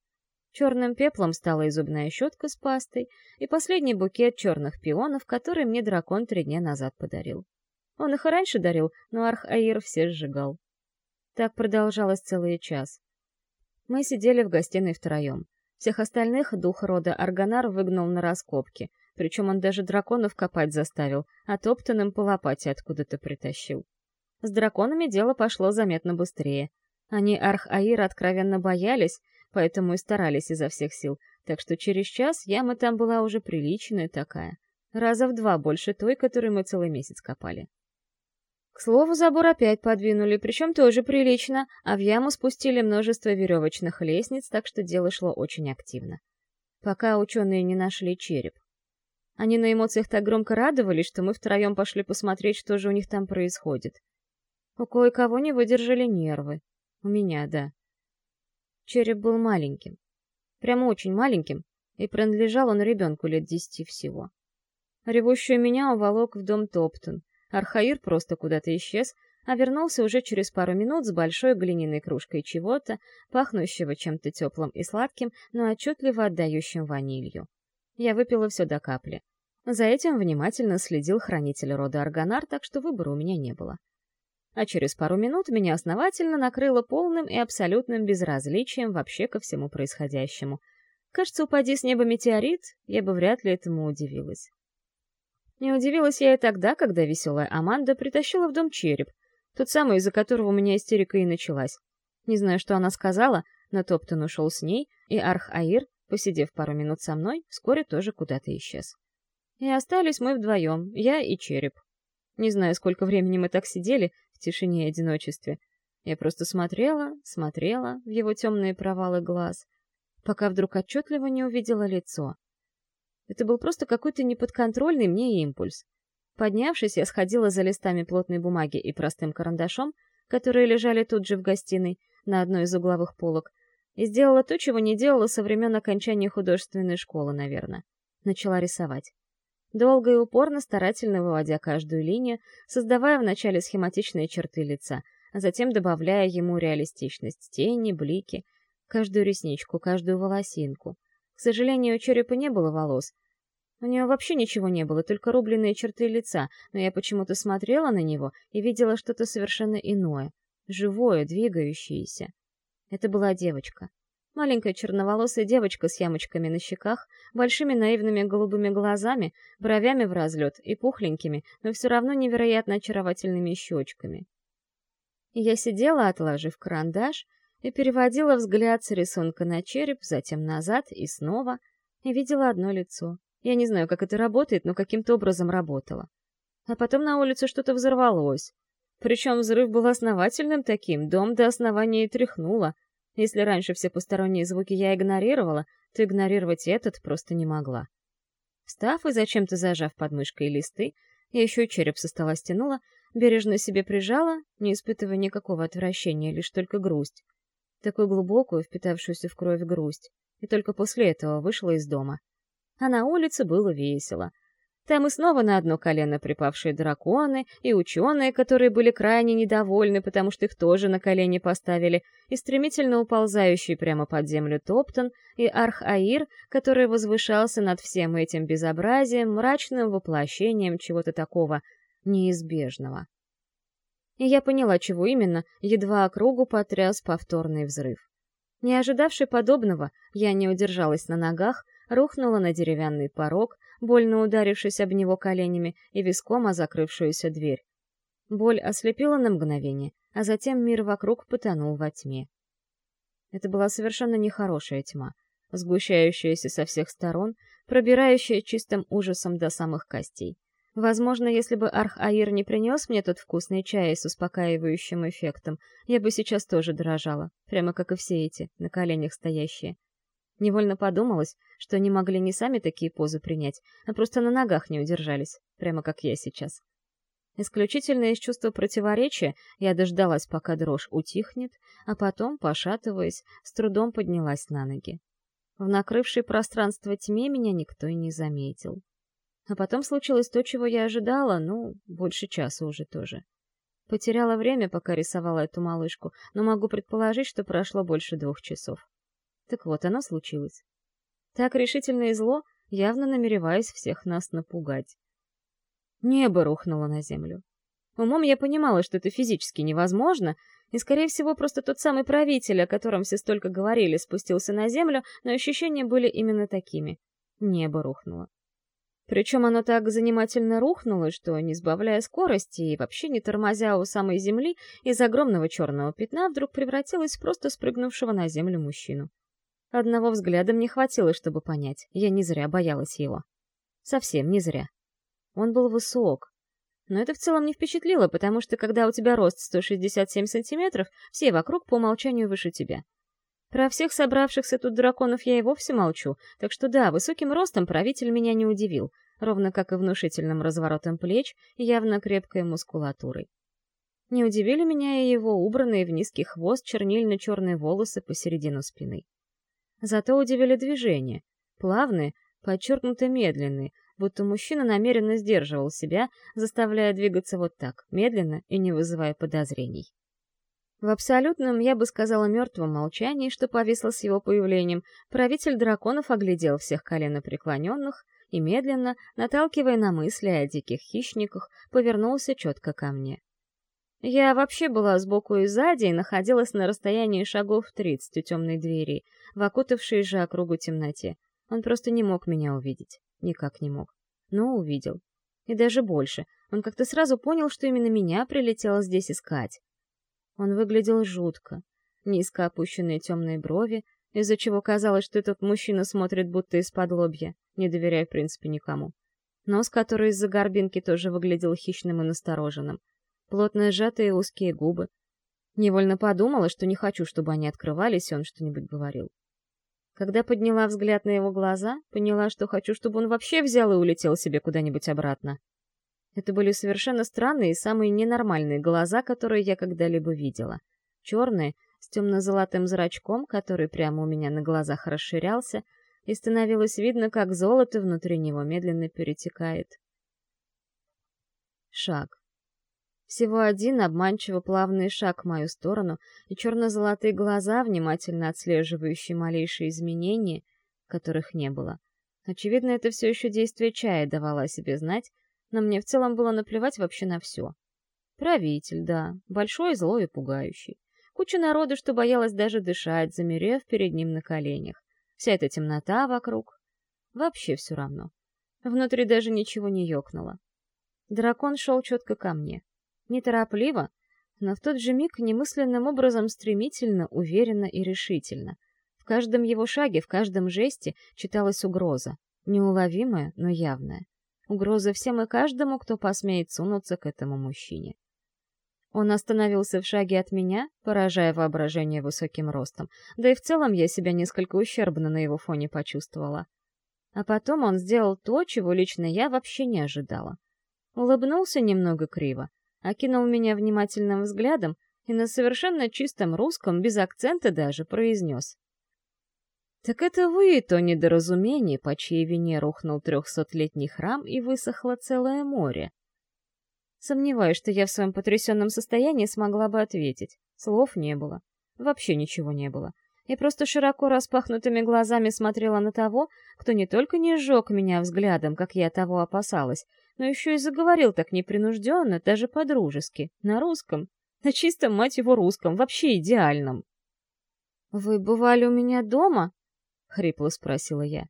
Черным пеплом стала и зубная щетка с пастой, и последний букет черных пионов, который мне дракон три дня назад подарил. Он их и раньше дарил, но Арх-Аир все сжигал. Так продолжалось целый час. Мы сидели в гостиной втроем. Всех остальных дух рода Арганар выгнал на раскопки, Причем он даже драконов копать заставил, а топтаным по лопате откуда-то притащил. С драконами дело пошло заметно быстрее. Они Арх-Аира откровенно боялись, поэтому и старались изо всех сил, так что через час яма там была уже приличная такая. Раза в два больше той, которую мы целый месяц копали. К слову, забор опять подвинули, причем тоже прилично, а в яму спустили множество веревочных лестниц, так что дело шло очень активно. Пока ученые не нашли череп. Они на эмоциях так громко радовались, что мы втроем пошли посмотреть, что же у них там происходит. У кое-кого не выдержали нервы. У меня, да. Череп был маленьким. Прямо очень маленьким, и принадлежал он ребенку лет десяти всего. Ревущую меня уволок в дом Топтон. Архаир просто куда-то исчез, а вернулся уже через пару минут с большой глиняной кружкой чего-то, пахнущего чем-то теплым и сладким, но отчетливо отдающим ванилью. Я выпила все до капли. За этим внимательно следил хранитель рода Арганар, так что выбора у меня не было. А через пару минут меня основательно накрыло полным и абсолютным безразличием вообще ко всему происходящему. Кажется, упади с неба метеорит, я бы вряд ли этому удивилась. Не удивилась я и тогда, когда веселая Аманда притащила в дом череп, тот самый, из-за которого у меня истерика и началась. Не знаю, что она сказала, но Топтон ушел с ней, и Арх-Аир, посидев пару минут со мной, вскоре тоже куда-то исчез. И остались мы вдвоем, я и череп. Не знаю, сколько времени мы так сидели в тишине и одиночестве. Я просто смотрела, смотрела в его темные провалы глаз, пока вдруг отчетливо не увидела лицо. Это был просто какой-то неподконтрольный мне импульс. Поднявшись, я сходила за листами плотной бумаги и простым карандашом, которые лежали тут же в гостиной, на одной из угловых полок, и сделала то, чего не делала со времен окончания художественной школы, наверное. Начала рисовать. Долго и упорно, старательно выводя каждую линию, создавая вначале схематичные черты лица, а затем добавляя ему реалистичность, тени, блики, каждую ресничку, каждую волосинку — к сожалению, у черепа не было волос. У него вообще ничего не было, только рубленные черты лица, но я почему-то смотрела на него и видела что-то совершенно иное, живое, двигающееся. Это была девочка. Маленькая черноволосая девочка с ямочками на щеках, большими наивными голубыми глазами, бровями в разлет и пухленькими, но все равно невероятно очаровательными щечками. Я сидела, отложив карандаш, и переводила взгляд с рисунка на череп, затем назад и снова, и видела одно лицо. Я не знаю, как это работает, но каким-то образом работало. А потом на улице что-то взорвалось. Причем взрыв был основательным таким, дом до основания и тряхнуло. Если раньше все посторонние звуки я игнорировала, то игнорировать этот просто не могла. Встав и зачем-то зажав подмышкой листы, я еще и череп со стола стянула, бережно себе прижала, не испытывая никакого отвращения, лишь только грусть такую глубокую, впитавшуюся в кровь грусть, и только после этого вышла из дома. А на улице было весело. Там и снова на одно колено припавшие драконы, и ученые, которые были крайне недовольны, потому что их тоже на колени поставили, и стремительно уползающий прямо под землю Топтон, и Арх-Аир, который возвышался над всем этим безобразием, мрачным воплощением чего-то такого неизбежного и я поняла, чего именно, едва округу потряс повторный взрыв. Не ожидавший подобного, я не удержалась на ногах, рухнула на деревянный порог, больно ударившись об него коленями и виском о закрывшуюся дверь. Боль ослепила на мгновение, а затем мир вокруг потонул во тьме. Это была совершенно нехорошая тьма, сгущающаяся со всех сторон, пробирающая чистым ужасом до самых костей. Возможно, если бы Арх-Аир не принес мне тот вкусный чай с успокаивающим эффектом, я бы сейчас тоже дрожала, прямо как и все эти, на коленях стоящие. Невольно подумалось, что они могли не сами такие позы принять, а просто на ногах не удержались, прямо как я сейчас. Исключительно из чувства противоречия я дождалась, пока дрожь утихнет, а потом, пошатываясь, с трудом поднялась на ноги. В накрывшей пространство тьме меня никто и не заметил. А потом случилось то, чего я ожидала, ну, больше часа уже тоже. Потеряла время, пока рисовала эту малышку, но могу предположить, что прошло больше двух часов. Так вот, оно случилось. Так решительно и зло, явно намереваясь всех нас напугать. Небо рухнуло на землю. Умом я понимала, что это физически невозможно, и, скорее всего, просто тот самый правитель, о котором все столько говорили, спустился на землю, но ощущения были именно такими. Небо рухнуло. Причем оно так занимательно рухнуло, что, не сбавляя скорости и вообще не тормозя у самой земли, из огромного черного пятна вдруг превратилось в просто спрыгнувшего на землю мужчину. Одного взгляда мне хватило, чтобы понять, я не зря боялась его. Совсем не зря. Он был высок. Но это в целом не впечатлило, потому что когда у тебя рост 167 сантиметров, все вокруг по умолчанию выше тебя. Про всех собравшихся тут драконов я и вовсе молчу, так что да, высоким ростом правитель меня не удивил, ровно как и внушительным разворотом плеч и явно крепкой мускулатурой. Не удивили меня и его убранные в низкий хвост чернильно-черные волосы посередину спины. Зато удивили движения, плавные, подчеркнуто медленные, будто мужчина намеренно сдерживал себя, заставляя двигаться вот так, медленно и не вызывая подозрений. В абсолютном, я бы сказала, мертвом молчании, что повисло с его появлением, правитель драконов оглядел всех коленопреклоненных и медленно, наталкивая на мысли о диких хищниках, повернулся четко ко мне. Я вообще была сбоку и сзади и находилась на расстоянии шагов тридцать у темной двери, в окутавшей же округу темноте. Он просто не мог меня увидеть. Никак не мог. Но увидел. И даже больше. Он как-то сразу понял, что именно меня прилетело здесь искать. Он выглядел жутко. Низко опущенные темные брови, из-за чего казалось, что этот мужчина смотрит будто из-под лобья, не доверяя в принципе никому. Нос, который из-за горбинки тоже выглядел хищным и настороженным. Плотно сжатые узкие губы. Невольно подумала, что не хочу, чтобы они открывались, и он что-нибудь говорил. Когда подняла взгляд на его глаза, поняла, что хочу, чтобы он вообще взял и улетел себе куда-нибудь обратно. Это были совершенно странные и самые ненормальные глаза, которые я когда-либо видела. Черные, с темно-золотым зрачком, который прямо у меня на глазах расширялся, и становилось видно, как золото внутри него медленно перетекает. Шаг. Всего один обманчиво плавный шаг в мою сторону, и черно-золотые глаза, внимательно отслеживающие малейшие изменения, которых не было. Очевидно, это все еще действие чая давало о себе знать, но мне в целом было наплевать вообще на все. Правитель, да, большой, злой и пугающий. Куча народу, что боялась даже дышать, замерев перед ним на коленях. Вся эта темнота вокруг. Вообще все равно. Внутри даже ничего не ёкнуло. Дракон шел четко ко мне. Неторопливо, но в тот же миг немысленным образом стремительно, уверенно и решительно. В каждом его шаге, в каждом жесте читалась угроза. Неуловимая, но явная. Угроза всем и каждому, кто посмеет сунуться к этому мужчине. Он остановился в шаге от меня, поражая воображение высоким ростом, да и в целом я себя несколько ущербно на его фоне почувствовала. А потом он сделал то, чего лично я вообще не ожидала. Улыбнулся немного криво, окинул меня внимательным взглядом и на совершенно чистом русском, без акцента даже, произнес. Так это вы то недоразумение, по чьей вине рухнул трехсотлетний храм и высохло целое море. Сомневаюсь, что я в своем потрясенном состоянии смогла бы ответить. Слов не было. Вообще ничего не было. Я просто широко распахнутыми глазами смотрела на того, кто не только не сжег меня взглядом, как я того опасалась, но еще и заговорил так непринужденно, даже по-дружески, на русском, на чистом, мать его, русском, вообще идеальном. «Вы бывали у меня дома?» — хрипло спросила я.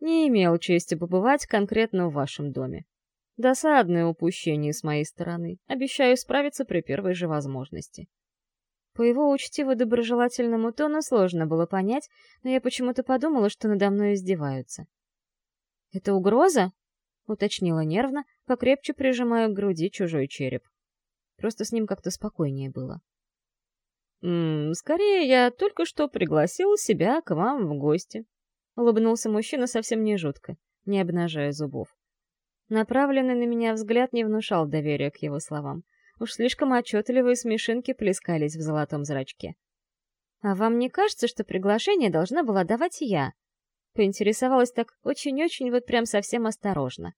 «Не имел чести побывать конкретно в вашем доме. Досадное упущение с моей стороны. Обещаю справиться при первой же возможности». По его учтиво-доброжелательному тону сложно было понять, но я почему-то подумала, что надо мной издеваются. «Это угроза?» — уточнила нервно, покрепче прижимая к груди чужой череп. Просто с ним как-то спокойнее было. «М «Скорее, я только что пригласил себя к вам в гости», — улыбнулся мужчина совсем не жутко, не обнажая зубов. Направленный на меня взгляд не внушал доверия к его словам. Уж слишком отчетливые смешинки плескались в золотом зрачке. «А вам не кажется, что приглашение должна была давать я?» Поинтересовалась так очень-очень вот прям совсем осторожно.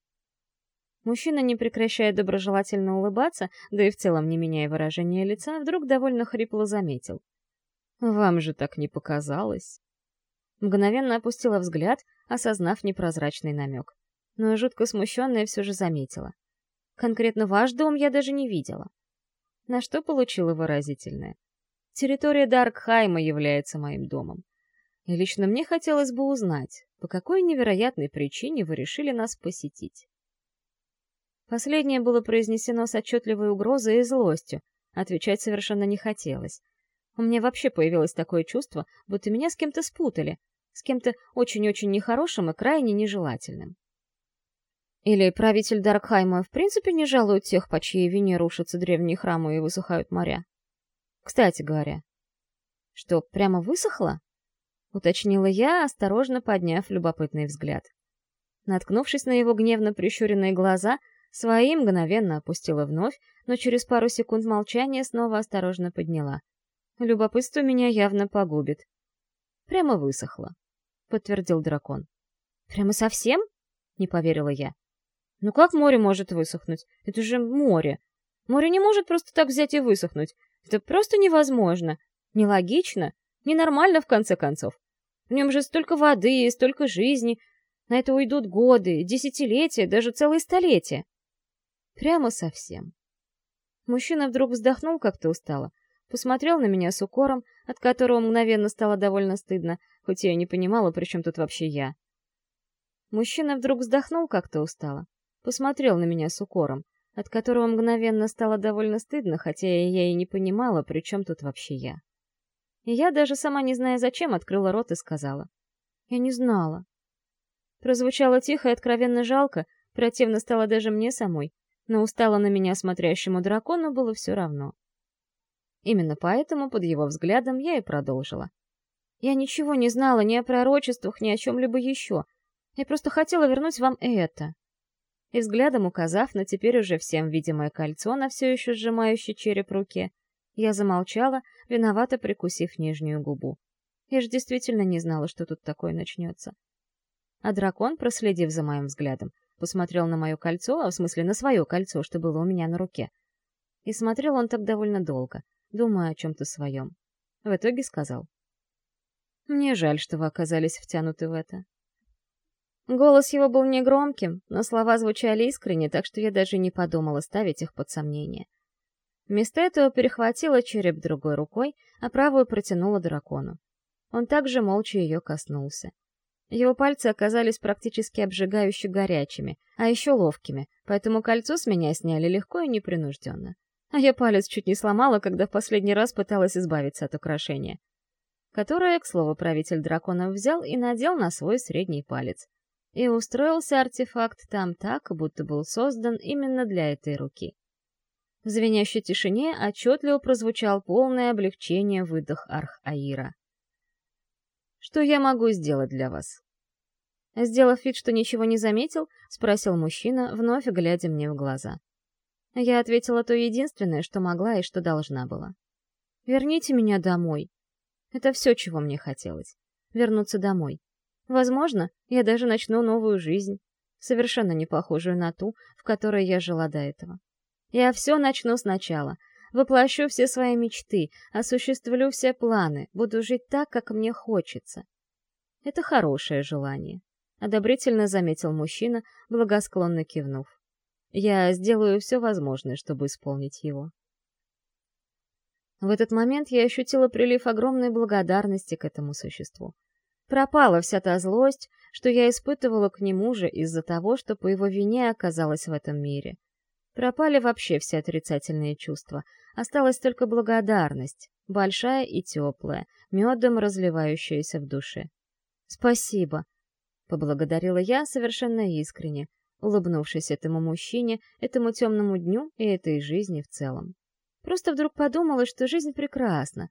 Мужчина, не прекращая доброжелательно улыбаться, да и в целом не меняя выражения лица, вдруг довольно хрипло заметил. «Вам же так не показалось?» Мгновенно опустила взгляд, осознав непрозрачный намек. Но жутко смущенная все же заметила. Конкретно ваш дом я даже не видела. На что получила выразительное. Территория Даркхайма является моим домом. И лично мне хотелось бы узнать, по какой невероятной причине вы решили нас посетить. Последнее было произнесено с отчетливой угрозой и злостью, отвечать совершенно не хотелось. У меня вообще появилось такое чувство, будто меня с кем-то спутали, с кем-то очень-очень нехорошим и крайне нежелательным. Или правитель Даркхайма в принципе не жалует тех, по чьей вине рушатся древние храмы и высыхают моря. Кстати говоря, что, прямо высохло? Уточнила я, осторожно подняв любопытный взгляд. Наткнувшись на его гневно прищуренные глаза, свои мгновенно опустила вновь, но через пару секунд молчания снова осторожно подняла. Любопытство меня явно погубит. Прямо высохло. — подтвердил дракон. «Прямо совсем?» — не поверила я. «Ну как море может высохнуть? Это же море. Море не может просто так взять и высохнуть. Это просто невозможно. Нелогично. Ненормально, в конце концов. В нем же столько воды и столько жизни. На это уйдут годы, десятилетия, даже целые столетия. Прямо совсем. Мужчина вдруг вздохнул как-то устало, посмотрел на меня с укором, от которого мгновенно стало довольно стыдно, хоть я и не понимала, при чем тут вообще я. Мужчина вдруг вздохнул как-то устало, посмотрел на меня с укором, от которого мгновенно стало довольно стыдно, хотя я и не понимала, при чем тут вообще я. И я, даже сама не зная зачем, открыла рот и сказала. Я не знала. Прозвучало тихо и откровенно жалко, противно стало даже мне самой, но устало на меня смотрящему дракону было все равно. Именно поэтому под его взглядом я и продолжила. Я ничего не знала ни о пророчествах, ни о чем-либо еще. Я просто хотела вернуть вам это. И взглядом указав на теперь уже всем видимое кольцо на все еще сжимающей череп руке, я замолчала, виновато прикусив нижнюю губу. Я же действительно не знала, что тут такое начнется. А дракон, проследив за моим взглядом, посмотрел на мое кольцо, а в смысле на свое кольцо, что было у меня на руке. И смотрел он так довольно долго — думая о чем-то своем. В итоге сказал. «Мне жаль, что вы оказались втянуты в это». Голос его был негромким, но слова звучали искренне, так что я даже не подумала ставить их под сомнение. Этого перехватила череп другой рукой, а правую протянула дракону. Он также молча ее коснулся. Его пальцы оказались практически обжигающе горячими, а еще ловкими, поэтому кольцо с меня сняли легко и непринужденно а я палец чуть не сломала, когда в последний раз пыталась избавиться от украшения. Которое, к слову, правитель драконов взял и надел на свой средний палец. И устроился артефакт там так, будто был создан именно для этой руки. В звенящей тишине отчетливо прозвучал полное облегчение выдох Арх-Аира. «Что я могу сделать для вас?» Сделав вид, что ничего не заметил, спросил мужчина, вновь глядя мне в глаза. Я ответила то единственное, что могла и что должна была. «Верните меня домой». Это все, чего мне хотелось. Вернуться домой. Возможно, я даже начну новую жизнь, совершенно не похожую на ту, в которой я жила до этого. Я все начну сначала, воплощу все свои мечты, осуществлю все планы, буду жить так, как мне хочется. Это хорошее желание, — одобрительно заметил мужчина, благосклонно кивнув. Я сделаю все возможное, чтобы исполнить его. В этот момент я ощутила прилив огромной благодарности к этому существу. Пропала вся та злость, что я испытывала к нему же из-за того, что по его вине оказалась в этом мире. Пропали вообще все отрицательные чувства. Осталась только благодарность, большая и теплая, медом разливающаяся в душе. «Спасибо», — поблагодарила я совершенно искренне, улыбнувшись этому мужчине, этому темному дню и этой жизни в целом. Просто вдруг подумала, что жизнь прекрасна.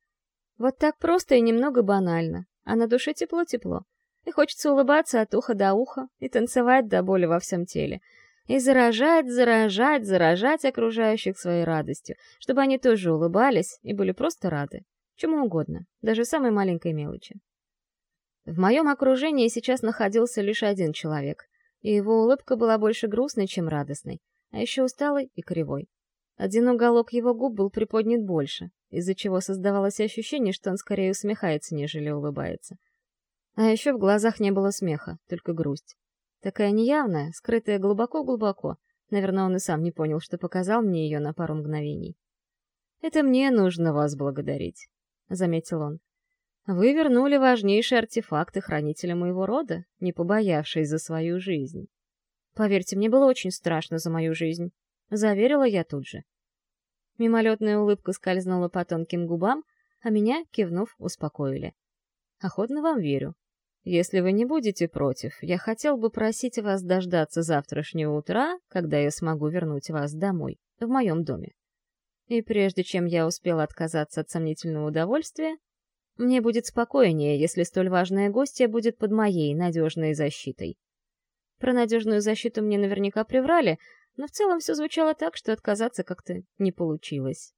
Вот так просто и немного банально, а на душе тепло-тепло. И хочется улыбаться от уха до уха и танцевать до боли во всем теле. И заражать, заражать, заражать окружающих своей радостью, чтобы они тоже улыбались и были просто рады. Чему угодно, даже самой маленькой мелочи. В моем окружении сейчас находился лишь один человек, и его улыбка была больше грустной, чем радостной, а еще усталой и кривой. Один уголок его губ был приподнят больше, из-за чего создавалось ощущение, что он скорее усмехается, нежели улыбается. А еще в глазах не было смеха, только грусть. Такая неявная, скрытая глубоко-глубоко. Наверное, он и сам не понял, что показал мне ее на пару мгновений. «Это мне нужно вас благодарить», — заметил он. Вы вернули важнейшие артефакты хранителя моего рода, не побоявшись за свою жизнь. Поверьте, мне было очень страшно за мою жизнь. Заверила я тут же. Мимолетная улыбка скользнула по тонким губам, а меня, кивнув, успокоили. Охотно вам верю. Если вы не будете против, я хотел бы просить вас дождаться завтрашнего утра, когда я смогу вернуть вас домой, в моем доме. И прежде чем я успел отказаться от сомнительного удовольствия, мне будет спокойнее, если столь важная гостья будет под моей надежной защитой. Про надежную защиту мне наверняка приврали, но в целом все звучало так, что отказаться как-то не получилось.